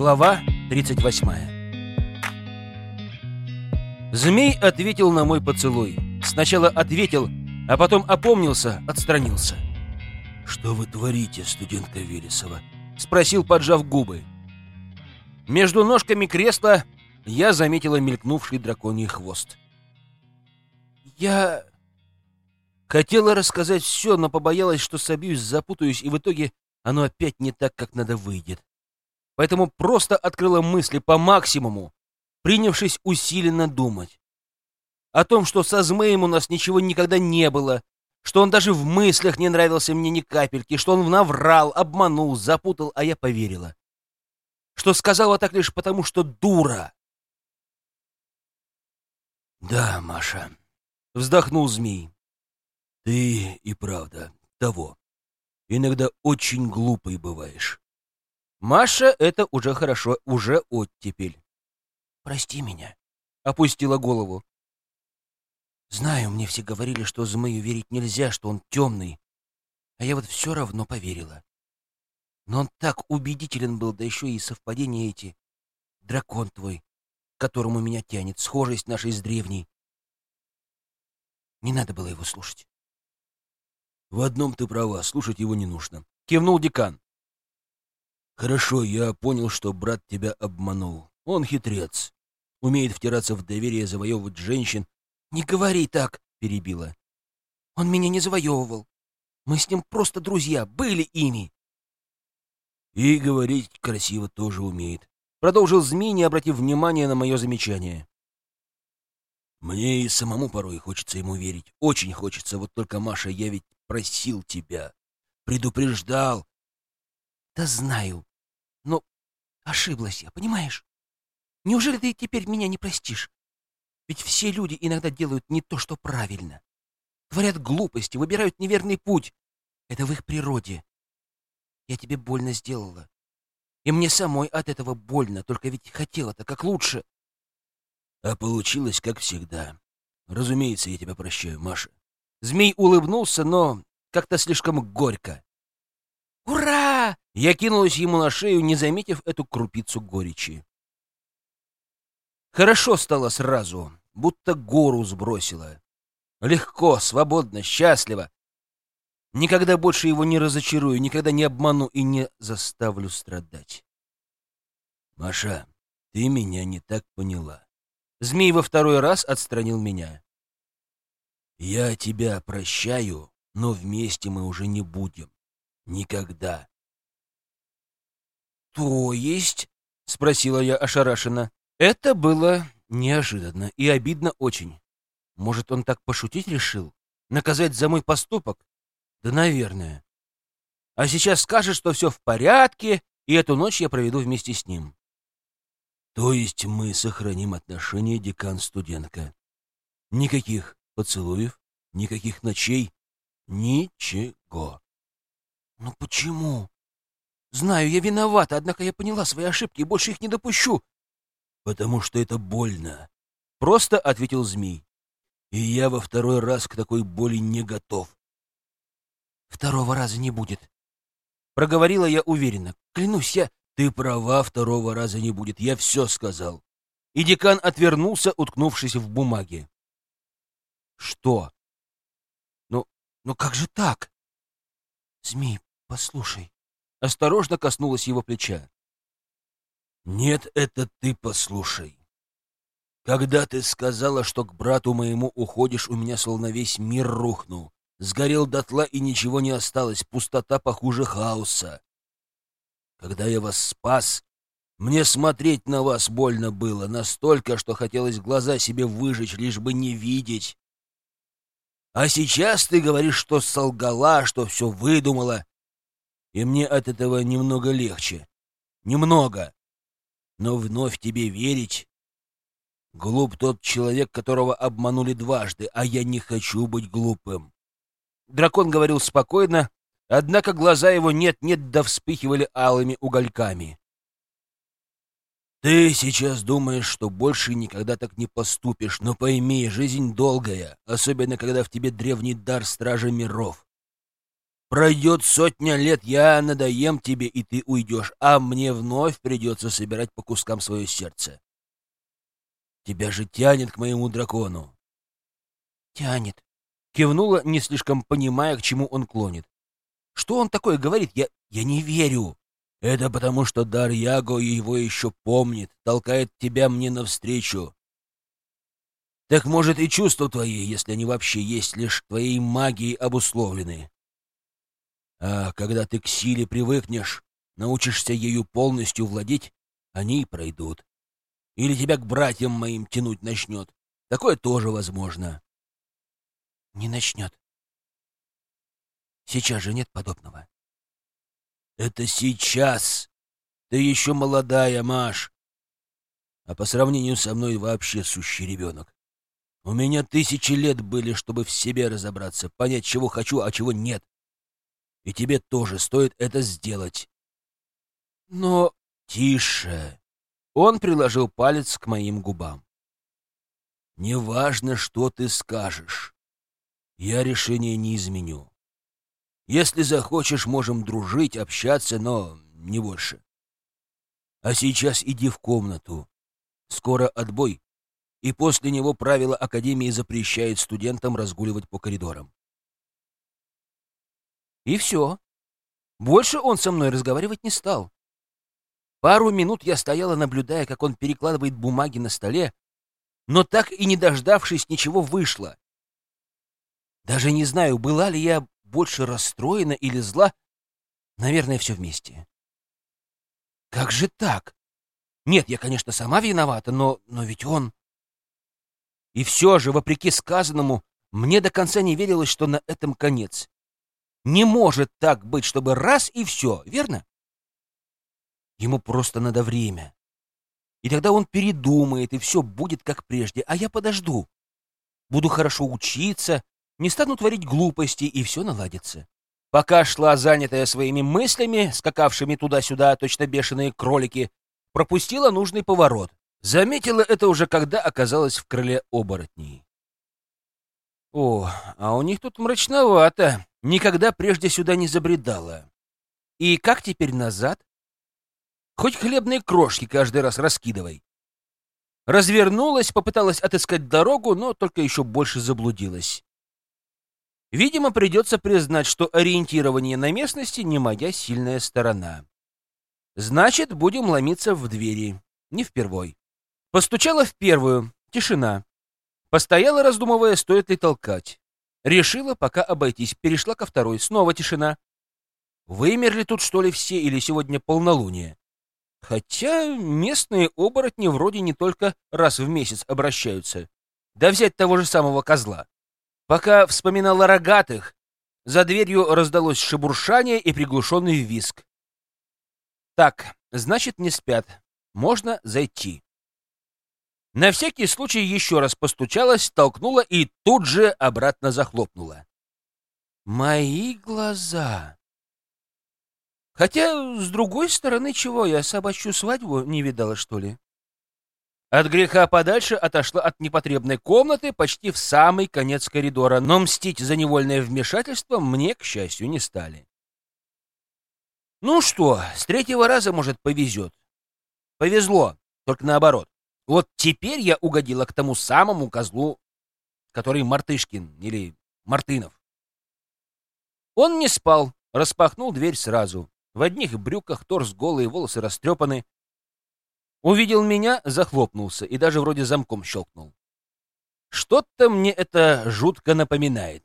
Глава 38 Змей ответил на мой поцелуй. Сначала ответил, а потом опомнился, отстранился. «Что вы творите, студентка Вересова?» — спросил, поджав губы. Между ножками кресла я заметила мелькнувший драконий хвост. Я хотела рассказать все, но побоялась, что собьюсь, запутаюсь, и в итоге оно опять не так, как надо выйдет. Поэтому просто открыла мысли по максимуму, принявшись усиленно думать. О том, что со Змеем у нас ничего никогда не было, что он даже в мыслях не нравился мне ни капельки, что он наврал, обманул, запутал, а я поверила. Что сказала так лишь потому, что дура. «Да, Маша», — вздохнул змей. «Ты и правда того. Иногда очень глупый бываешь». Маша — это уже хорошо, уже оттепель. «Прости меня», — опустила голову. «Знаю, мне все говорили, что Змею верить нельзя, что он темный, а я вот все равно поверила. Но он так убедителен был, да еще и совпадения эти. Дракон твой, к которому меня тянет, схожесть нашей с древней. Не надо было его слушать. В одном ты права, слушать его не нужно. Кивнул декан. Хорошо, я понял, что брат тебя обманул. Он хитрец. Умеет втираться в доверие, завоевывать женщин. Не говори так, перебила. Он меня не завоевывал. Мы с ним просто друзья, были ими. И говорить красиво тоже умеет. Продолжил змей, не обратив внимания на мое замечание. Мне и самому порой хочется ему верить. Очень хочется. Вот только, Маша, я ведь просил тебя. Предупреждал. Да знаю. Ошиблась я, понимаешь? Неужели ты теперь меня не простишь? Ведь все люди иногда делают не то, что правильно. Творят глупости, выбирают неверный путь. Это в их природе. Я тебе больно сделала. И мне самой от этого больно, только ведь хотела-то как лучше. А получилось, как всегда. Разумеется, я тебя прощаю, Маша. Змей улыбнулся, но как-то слишком горько. «Ура!» Я кинулась ему на шею, не заметив эту крупицу горечи. Хорошо стало сразу, будто гору сбросила. Легко, свободно, счастливо. Никогда больше его не разочарую, никогда не обману и не заставлю страдать. Маша, ты меня не так поняла. Змей во второй раз отстранил меня. «Я тебя прощаю, но вместе мы уже не будем. Никогда». «То есть?» — спросила я ошарашенно. Это было неожиданно и обидно очень. Может, он так пошутить решил? Наказать за мой поступок? Да, наверное. А сейчас скажет, что все в порядке, и эту ночь я проведу вместе с ним. То есть мы сохраним отношения декан-студентка. Никаких поцелуев, никаких ночей, ничего. Ну почему? Знаю, я виновата, однако я поняла свои ошибки и больше их не допущу. Потому что это больно. Просто ответил змей. И я во второй раз к такой боли не готов. Второго раза не будет. Проговорила я уверенно. Клянусь, я... Ты права, второго раза не будет. Я все сказал. И декан отвернулся, уткнувшись в бумаге. Что? Ну, ну как же так? Змей, послушай. Осторожно коснулась его плеча. Нет, это ты послушай. Когда ты сказала, что к брату моему уходишь, у меня словно весь мир рухнул. Сгорел дотла, и ничего не осталось. Пустота похуже хаоса. Когда я вас спас, мне смотреть на вас больно было, настолько, что хотелось глаза себе выжечь, лишь бы не видеть. А сейчас ты говоришь, что солгала, что все выдумала. И мне от этого немного легче. Немного. Но вновь тебе верить... Глуп тот человек, которого обманули дважды, а я не хочу быть глупым. Дракон говорил спокойно, Однако глаза его нет-нет да вспыхивали алыми угольками. «Ты сейчас думаешь, что больше никогда так не поступишь, но пойми, жизнь долгая, особенно когда в тебе древний дар Стража Миров. Пройдет сотня лет, я надоем тебе, и ты уйдешь, а мне вновь придется собирать по кускам свое сердце. Тебя же тянет к моему дракону. Тянет. Кивнула, не слишком понимая, к чему он клонит. Что он такое говорит? Я, я не верю. Это потому, что Дар Яго его еще помнит, толкает тебя мне навстречу. Так, может, и чувства твои, если они вообще есть, лишь твоей магией обусловлены. А когда ты к силе привыкнешь, научишься ею полностью владеть, они и пройдут. Или тебя к братьям моим тянуть начнет. Такое тоже возможно. Не начнет. Сейчас же нет подобного. Это сейчас. Ты еще молодая, Маш. А по сравнению со мной вообще сущий ребенок. У меня тысячи лет были, чтобы в себе разобраться, понять, чего хочу, а чего нет. И тебе тоже стоит это сделать. Но... Тише. Он приложил палец к моим губам. Неважно, что ты скажешь. Я решение не изменю. Если захочешь, можем дружить, общаться, но не больше. А сейчас иди в комнату. Скоро отбой, и после него правила Академии запрещает студентам разгуливать по коридорам. И все. Больше он со мной разговаривать не стал. Пару минут я стояла, наблюдая, как он перекладывает бумаги на столе, но так и не дождавшись, ничего вышло. Даже не знаю, была ли я больше расстроена или зла. Наверное, все вместе. Как же так? Нет, я, конечно, сама виновата, но, но ведь он... И все же, вопреки сказанному, мне до конца не верилось, что на этом конец. Не может так быть, чтобы раз и все, верно? Ему просто надо время. И тогда он передумает, и все будет как прежде, а я подожду. Буду хорошо учиться, не стану творить глупости, и все наладится. Пока шла занятая своими мыслями, скакавшими туда-сюда, точно бешеные кролики, пропустила нужный поворот. Заметила это уже, когда оказалась в крыле оборотней. О, а у них тут мрачновато. Никогда прежде сюда не забредала. И как теперь назад? Хоть хлебные крошки каждый раз раскидывай. Развернулась, попыталась отыскать дорогу, но только еще больше заблудилась. Видимо, придется признать, что ориентирование на местности не моя сильная сторона. Значит, будем ломиться в двери. Не впервой. Постучала в первую. Тишина. Постояла, раздумывая, стоит ли толкать. Решила пока обойтись. Перешла ко второй. Снова тишина. Вымерли тут, что ли, все, или сегодня полнолуние? Хотя местные оборотни вроде не только раз в месяц обращаются. Да взять того же самого козла. Пока вспоминала рогатых, за дверью раздалось шебуршание и приглушенный виск. Так, значит, не спят. Можно зайти. На всякий случай еще раз постучалась, толкнула и тут же обратно захлопнула. Мои глаза. Хотя, с другой стороны, чего, я собачью свадьбу не видала, что ли? От греха подальше отошла от непотребной комнаты почти в самый конец коридора, но мстить за невольное вмешательство мне, к счастью, не стали. Ну что, с третьего раза, может, повезет. Повезло, только наоборот. Вот теперь я угодила к тому самому козлу, который Мартышкин или Мартынов. Он не спал, распахнул дверь сразу. В одних брюках, торс голый, волосы растрепаны, Увидел меня, захлопнулся и даже вроде замком щелкнул. Что-то мне это жутко напоминает.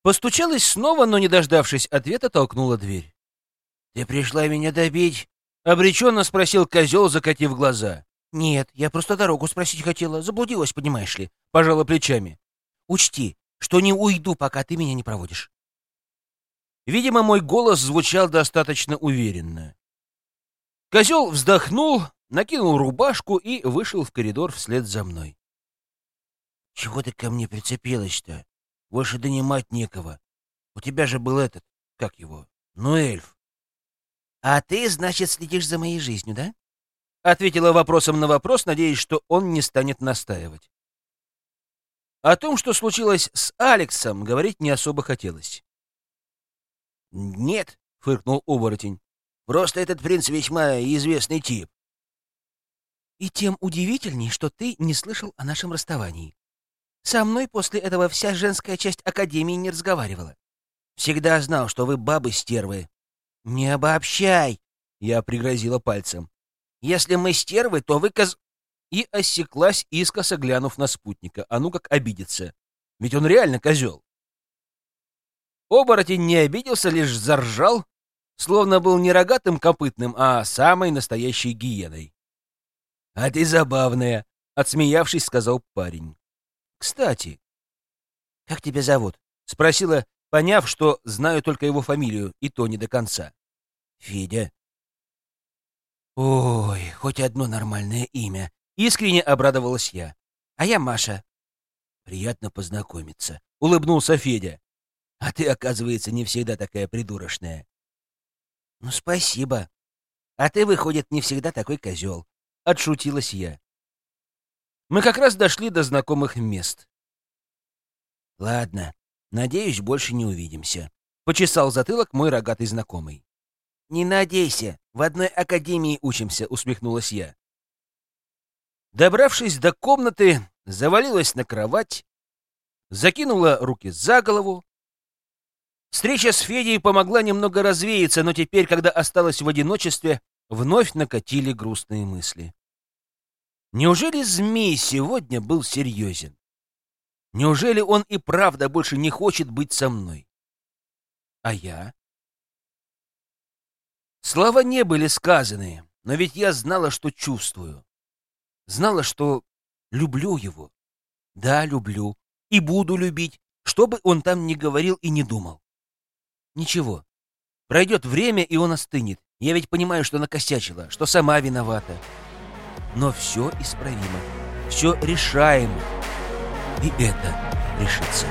Постучалась снова, но, не дождавшись ответа, толкнула дверь. — Ты пришла меня добить? — обреченно спросил козел, закатив глаза. — Нет, я просто дорогу спросить хотела. Заблудилась, понимаешь ли. Пожала плечами. — Учти, что не уйду, пока ты меня не проводишь. Видимо, мой голос звучал достаточно уверенно. Козел вздохнул, накинул рубашку и вышел в коридор вслед за мной. — Чего ты ко мне прицепилась-то? Больше донимать некого. У тебя же был этот, как его, ну, эльф. — А ты, значит, следишь за моей жизнью, да? — ответила вопросом на вопрос, надеясь, что он не станет настаивать. О том, что случилось с Алексом, говорить не особо хотелось. «Нет», — фыркнул оборотень. «Просто этот принц весьма известный тип». «И тем удивительней, что ты не слышал о нашем расставании. Со мной после этого вся женская часть Академии не разговаривала. Всегда знал, что вы бабы-стервы». «Не обобщай!» — я пригрозила пальцем. «Если мы стервы, то вы коз...» И осеклась, искоса глянув на спутника. А ну как обидится. Ведь он реально козел. Оборотень не обиделся, лишь заржал, словно был не рогатым копытным, а самой настоящей гиеной. — А ты забавная, — отсмеявшись, сказал парень. — Кстати, как тебя зовут? — спросила, поняв, что знаю только его фамилию, и то не до конца. — Федя. — Ой, хоть одно нормальное имя. Искренне обрадовалась я. — А я Маша. — Приятно познакомиться, — улыбнулся Федя. А ты, оказывается, не всегда такая придурочная. Ну, спасибо. А ты, выходит, не всегда такой козел. Отшутилась я. Мы как раз дошли до знакомых мест. Ладно, надеюсь, больше не увидимся. Почесал затылок мой рогатый знакомый. Не надейся, в одной академии учимся, усмехнулась я. Добравшись до комнаты, завалилась на кровать, закинула руки за голову, Встреча с Федей помогла немного развеяться, но теперь, когда осталась в одиночестве, вновь накатили грустные мысли. Неужели змей сегодня был серьезен? Неужели он и правда больше не хочет быть со мной? А я? Слова не были сказаны, но ведь я знала, что чувствую. Знала, что люблю его. Да, люблю. И буду любить, что бы он там ни говорил и не думал. Ничего. Пройдет время, и он остынет. Я ведь понимаю, что накосячила, что сама виновата. Но все исправимо. Все решаемо. И это решится.